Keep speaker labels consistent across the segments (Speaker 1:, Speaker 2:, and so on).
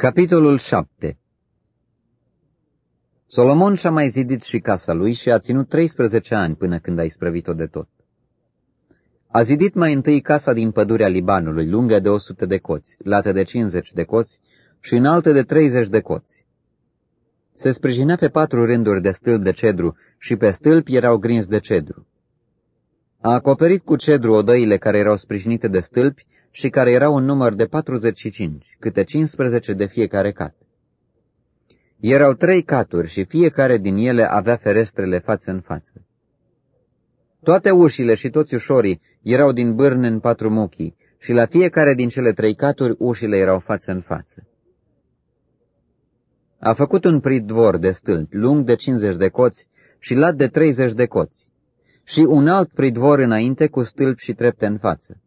Speaker 1: Capitolul 7 Solomon și-a mai zidit și casa lui și a ținut 13 ani până când a isprăvit-o de tot. A zidit mai întâi casa din pădurea Libanului, lungă de 100 de coți, lată de 50 de coți și înaltă de 30 de coți. Se sprijinea pe patru rânduri de stâlp de cedru și pe stâlpi erau grinzi de cedru. A acoperit cu cedru odăile care erau sprijinite de stâlpi și care erau în număr de 45, câte 15 de fiecare cat. Erau trei caturi și fiecare din ele avea ferestrele față în față. Toate ușile și toți ușorii erau din bârne în patru muchii și la fiecare din cele trei caturi ușile erau față în față. A făcut un pridvor de stâlpi lung de 50 de coți și lat de 30 de coți și un alt pridvor înainte cu stâlpi și trepte în față.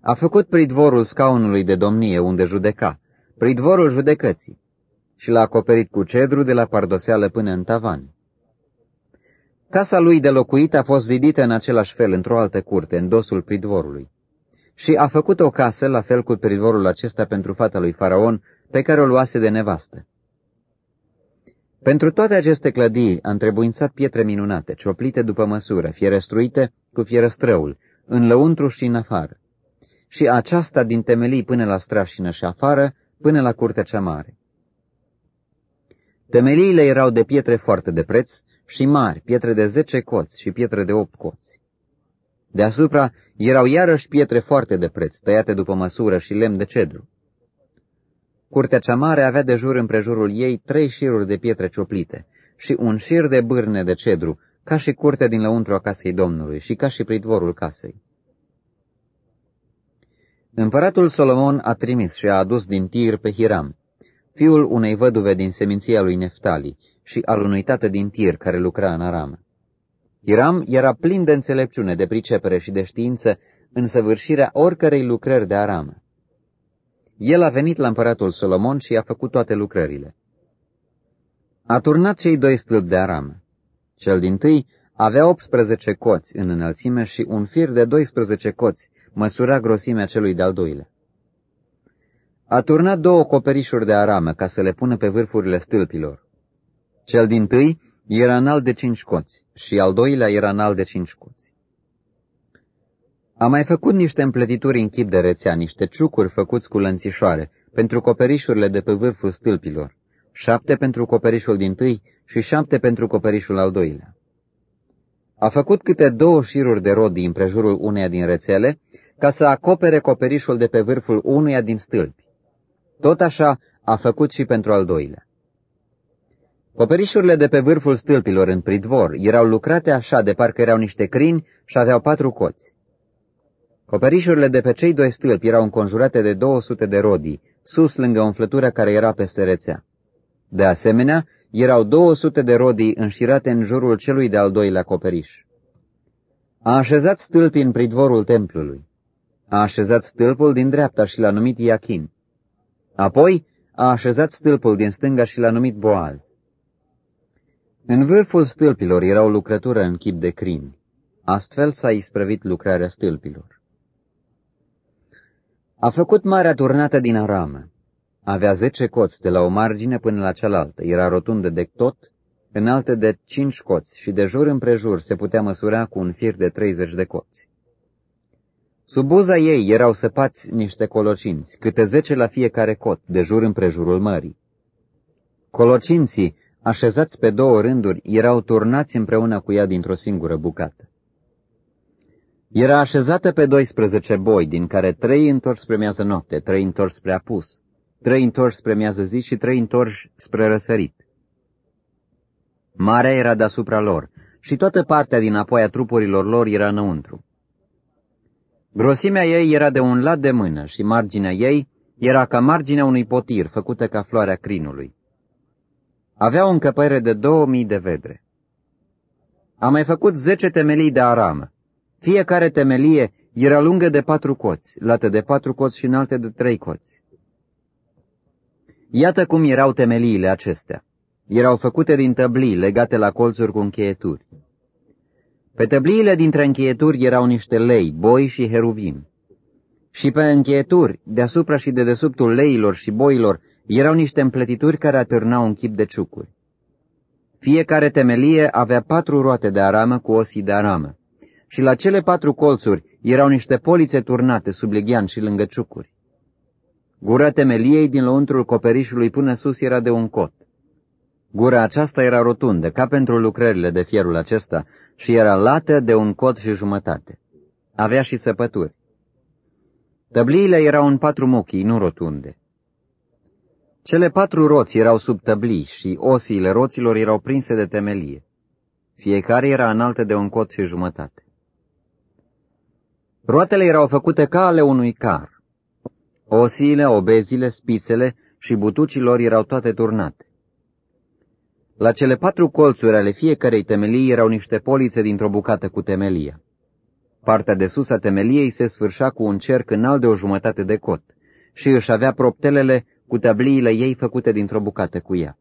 Speaker 1: A făcut pridvorul scaunului de domnie unde judeca, pridvorul judecății, și l-a acoperit cu cedru de la pardoseală până în tavan. Casa lui de locuit a fost zidită în același fel într-o altă curte, în dosul pridvorului. Și a făcut o casă, la fel cu pridvorul acesta pentru fata lui Faraon, pe care o luase de nevastă. Pentru toate aceste clădiri a întrebuințat pietre minunate, cioplite după măsură, fierăstruite cu fierăstrăul, în lăuntru și în afară. Și aceasta din temelii până la strașină și afară, până la curtea cea mare. Temeliile erau de pietre foarte de preț și mari, pietre de zece coți și pietre de opt coți. Deasupra erau iarăși pietre foarte de preț, tăiate după măsură și lemn de cedru. Curtea cea mare avea de jur împrejurul ei trei șiruri de pietre cioplite și un șir de bârne de cedru, ca și curtea din lăuntru a casei Domnului și ca și pridvorul casei. Împăratul Solomon a trimis și a adus din Tir pe Hiram, fiul unei văduve din seminția lui Neftali și al unui tată din Tir care lucra în Aram. Hiram era plin de înțelepciune, de pricepere și de știință în săvârșirea oricărei lucrări de aramă. El a venit la împăratul Solomon și a făcut toate lucrările. A turnat cei doi stâlpi de aramă. Cel din tâi avea 18 coți în înălțime și un fir de 12 coți măsura grosimea celui de-al doilea. A turnat două coperișuri de aramă ca să le pună pe vârfurile stâlpilor. Cel din tâi era înalt de cinci coți și al doilea era înalt de cinci coți. A mai făcut niște împletituri în chip de rețea, niște ciucuri făcuți cu lănțișoare, pentru coperișurile de pe vârful stâlpilor, șapte pentru coperișul din tâi și șapte pentru coperișul al doilea. A făcut câte două șiruri de rodii împrejurul uneia din rețele, ca să acopere coperișul de pe vârful unuia din stâlpi. Tot așa a făcut și pentru al doilea. Coperișurile de pe vârful stâlpilor în pridvor erau lucrate așa de parcă erau niște crini și aveau patru coți. Coperișurile de pe cei doi stâlpi erau înconjurate de 200 de rodii, sus lângă umflătura care era peste rețea. De asemenea, erau 200 de rodii înșirate în jurul celui de-al doilea coperiș. A așezat stâlpii în pridvorul templului. A așezat stâlpul din dreapta și l-a numit Iachin. Apoi a așezat stâlpul din stânga și l-a numit Boaz. În vârful stâlpilor era o lucrătură în chip de crin. Astfel s-a isprăvit lucrarea stâlpilor. A făcut marea turnată din aramă. Avea zece coți de la o margine până la cealaltă. Era rotundă de tot, înaltă de cinci coți și de jur împrejur se putea măsura cu un fir de treizeci de coți. Sub buza ei erau săpați niște colocinți, câte zece la fiecare cot, de jur împrejurul mării. Colocinții, așezați pe două rânduri, erau turnați împreună cu ea dintr-o singură bucată. Era așezată pe 12 boi, din care trei întors spre miază noapte, trei întors spre apus, trei întors spre miază zi și trei întors spre răsărit. Marea era deasupra lor și toată partea din apoi a trupurilor lor era înăuntru. Grosimea ei era de un lat de mână și marginea ei era ca marginea unui potir făcută ca floarea crinului. Avea o încăpere de două mii de vedre. A mai făcut zece temelii de aramă. Fiecare temelie era lungă de patru coți, lată de patru coți și înalte de trei coți. Iată cum erau temeliile acestea. Erau făcute din tăblii legate la colțuri cu încheieturi. Pe tăbliile dintre încheieturi erau niște lei, boi și heruvim. Și pe încheieturi, deasupra și de desubtul leilor și boilor, erau niște împletituri care atârnau un chip de ciucuri. Fiecare temelie avea patru roate de aramă cu osii de aramă. Și la cele patru colțuri erau niște polițe turnate sub leghean și lângă ciucuri. Gura temeliei din lăuntrul coperișului până sus era de un cot. Gura aceasta era rotundă, ca pentru lucrările de fierul acesta, și era lată de un cot și jumătate. Avea și săpături. Tăbliile erau în patru mochii, nu rotunde. Cele patru roți erau sub tăblii și osiile roților erau prinse de temelie. Fiecare era înaltă de un cot și jumătate. Roatele erau făcute ca ale unui car. Osiile, obezile, spițele și butucilor erau toate turnate. La cele patru colțuri ale fiecarei temelii erau niște polițe dintr-o bucată cu temelia. Partea de sus a temeliei se sfârșea cu un cerc înalt de o jumătate de cot și își avea proptelele cu tabliile ei făcute dintr-o bucată cu ea.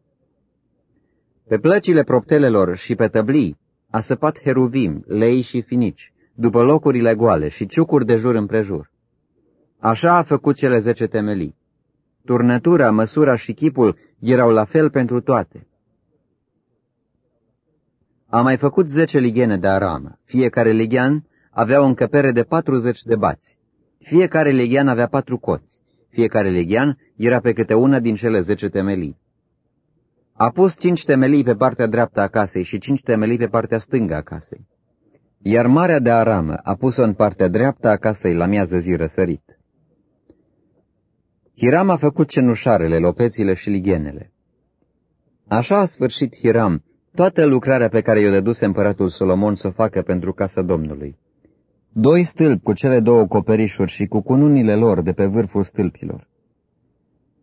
Speaker 1: Pe plăcile proptelelor și pe tăblii a săpat heruvim, lei și finici, după locurile goale și ciucuri de jur împrejur. Așa a făcut cele zece temelii. Turnătura, măsura și chipul erau la fel pentru toate. A mai făcut zece lighene de aramă. Fiecare lighean avea o încăpere de 40 de bați. Fiecare leghean avea patru coți. Fiecare leghean era pe câte una din cele zece temelii. A pus cinci temelii pe partea dreaptă a casei și cinci temelii pe partea stângă a casei. Iar Marea de Aramă a pus-o în partea dreaptă a casei la miază zi răsărit. Hiram a făcut cenușarele, lopețile și lighenele. Așa a sfârșit Hiram toată lucrarea pe care i-o dăduse împăratul Solomon să o facă pentru casa Domnului doi stâlpi cu cele două coperișuri și cu cununile lor de pe vârful stâlpilor.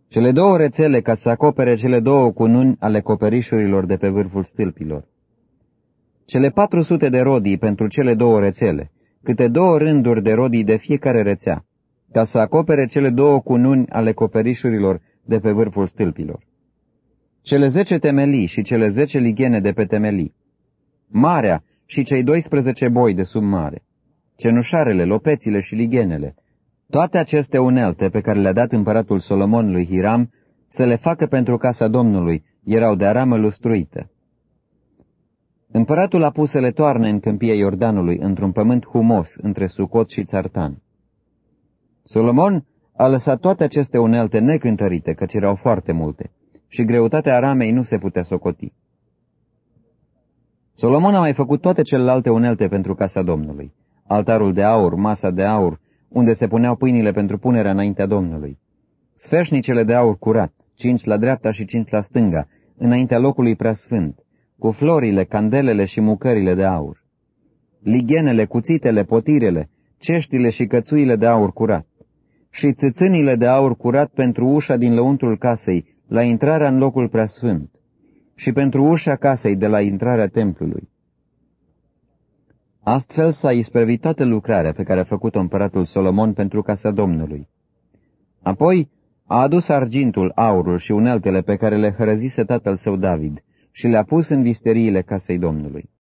Speaker 1: Cele două rețele ca să acopere cele două cununi ale coperișurilor de pe vârful stâlpilor. Cele 400 de rodii pentru cele două rețele, câte două rânduri de rodii de fiecare rețea, ca să acopere cele două cununi ale coperișurilor de pe vârful stâlpilor. Cele zece temelii și cele zece lighene de pe temelii. Marea și cei 12 boi de sub mare cenușarele, lopețile și lighenele, toate aceste unelte pe care le-a dat împăratul Solomon lui Hiram să le facă pentru casa Domnului, erau de aramă lustruită. Împăratul a pus să le toarne în câmpia Iordanului, într-un pământ humos, între Sucot și Țartan. Solomon a lăsat toate aceste unelte necântărite, căci erau foarte multe, și greutatea aramei nu se putea socoti. Solomon a mai făcut toate celelalte unelte pentru casa Domnului altarul de aur, masa de aur, unde se puneau pâinile pentru punerea înaintea Domnului. Sfeșnicele de aur curat, cinci la dreapta și cinci la stânga, înaintea locului preasfânt, cu florile, candelele și mucările de aur. Lighenele, cuțitele, potirele, ceștile și cățuile de aur curat. Și țâțânile de aur curat pentru ușa din lăuntrul casei, la intrarea în locul preasfânt. Și pentru ușa casei de la intrarea templului Astfel s-a isprăvit toată lucrarea pe care a făcut-o împăratul Solomon pentru casa Domnului. Apoi a adus argintul, aurul și uneltele pe care le hărăzise tatăl său David și le-a pus în visteriile casei Domnului.